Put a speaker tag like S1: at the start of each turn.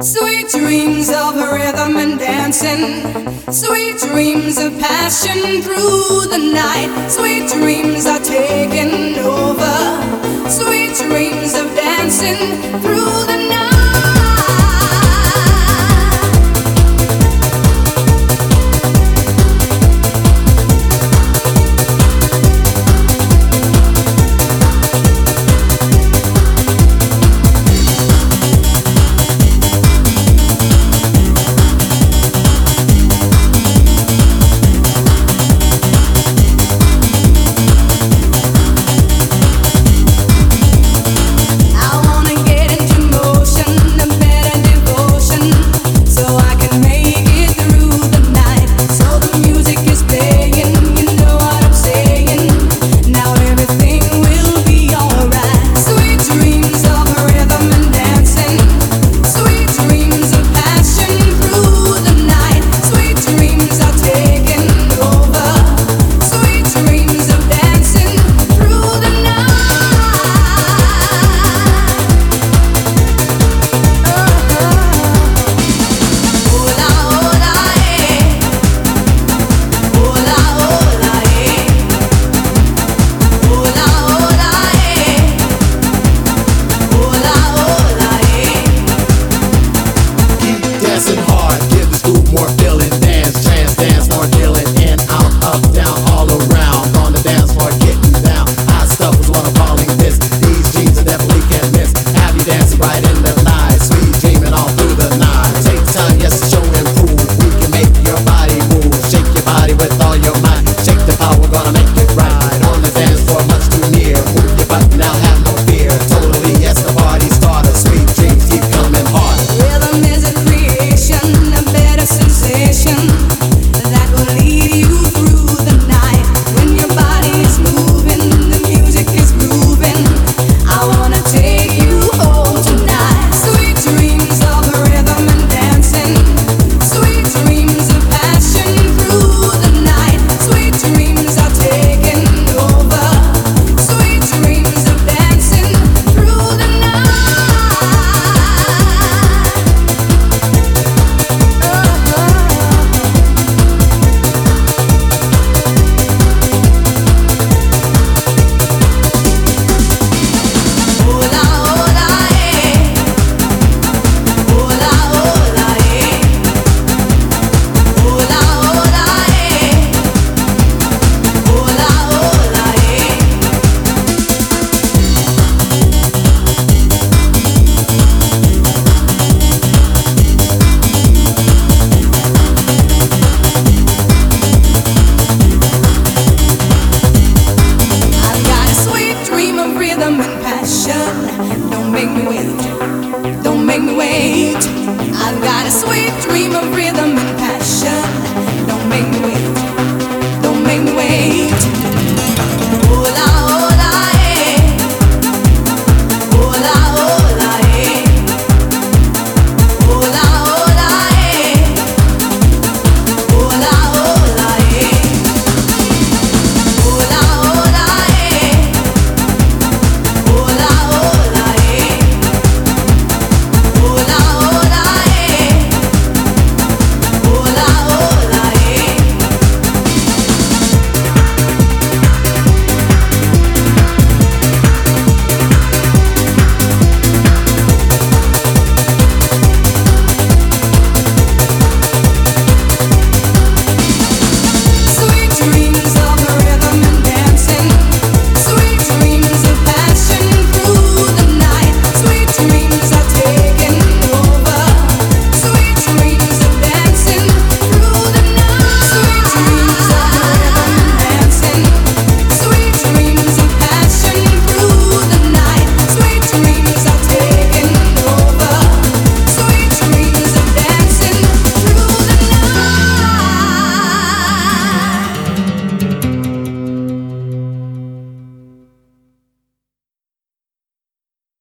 S1: Sweet dreams of rhythm and dancing. Sweet dreams of passion through the night. Sweet dreams are. Thank you.